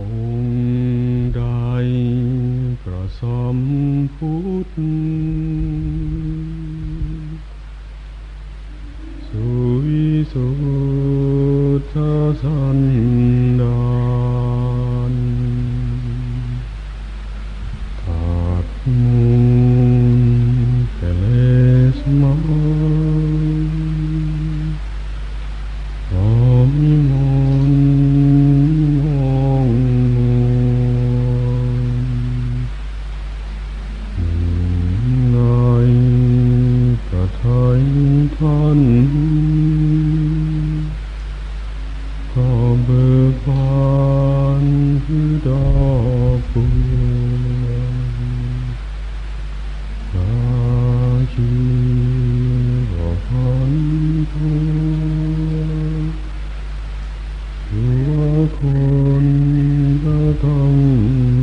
องค์ใดพระสมพุทธสุวิสุทธสันดานตัด อยท่านก็เบิกบานคือดอกบัวตาชีก็พันทูวตัคนจะต้อง